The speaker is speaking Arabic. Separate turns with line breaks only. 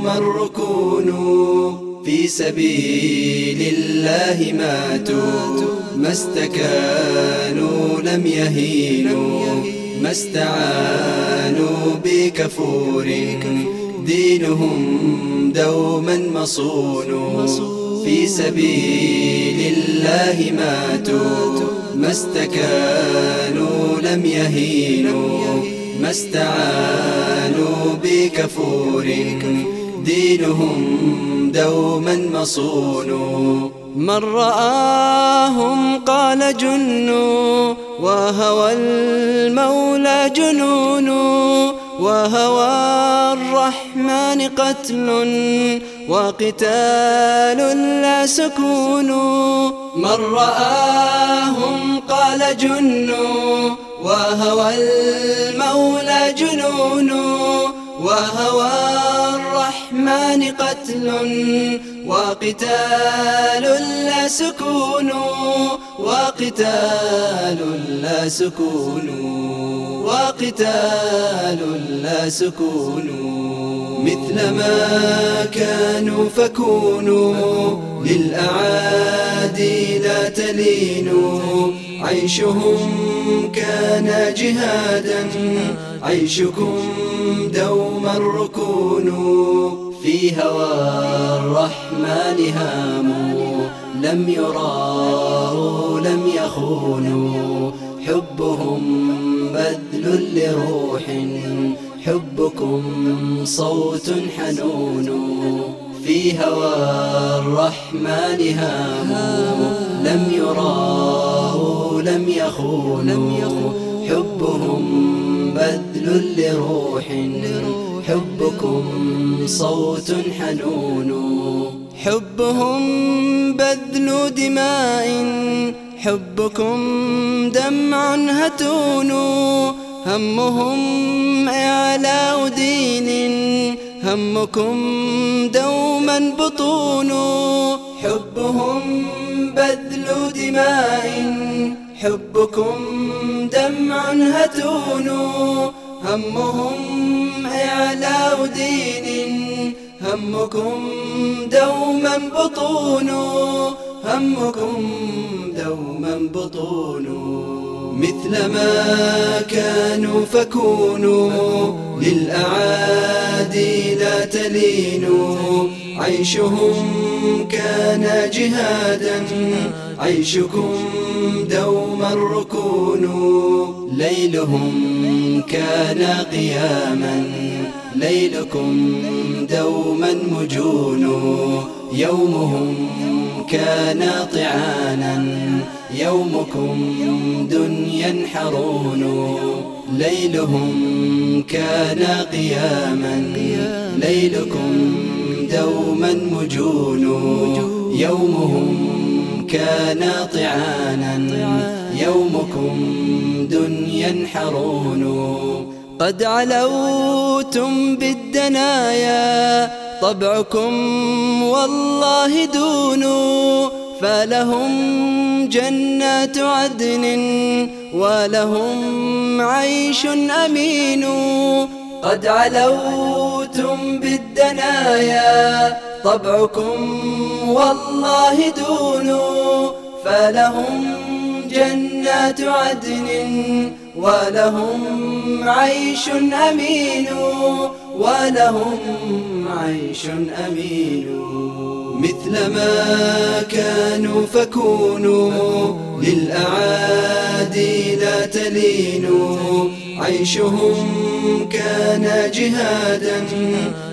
دوما ركونوا في سبيل الله ماتوا ما استكانوا لم يهينوا ما استعانوا بكفور دينهم دوما مصون. في سبيل الله ماتوا ما استكانوا لم يهينوا ما استعانوا بكفور. دينهم دوما مصون. من رآهم قال جنوا وهوى المولى جنون وهوى الرحمن قتل وقتال لا سكون. من رآهم قال جنوا وهوى المولى جنون وهوى الرحمن قتل وقتال لا سكون وقتال لا سكون وقتال لا سكون. مثل ما كانوا فكونوا للأعادي لا تلينوا. عيشهم كان جهادا عيشكم دوما ركونوا في هوى الرحمن هاموا. لم يراه لم يخونوا. حبهم بذل لروح حبكم صوت حنون. في هوى الرحمن هاموا. لم يراه لم يخونوا. حبهم بذل لروح حبكم صوت حنون. حبهم بذل دماء حبكم دمع هتون. همهم إعلاء دين همكم دوما بطون. حبهم بذل دماء حبكم دمع هتون همهم إعلاء دين همكم دوما بطون همكم دوما بطون. مثل ما كانوا فكونوا للأعادي لا تلينوا. عيشهم كان جهادا عيشكم دوما ركونوا ليلهم كان قياما ليلكم دوما مجون يومهم كان طعانا يومكم دنيا حرون ليلهم كان قياما ليلكم دوما مجون يومهم كان طعانا يومكم دنيا حرون. قد علوتم بالدنايا طبعكم والله دون. فلهم جنات عدن ولهم عيش أمين. قد علوتم بالدنايا طبعكم والله دون فلهم جنات عدن ولهم عيش أمين ولهم عيش أمين. مثل ما كانوا فكونوا للأعادي لا تلينوا. عيشهم كان جهادا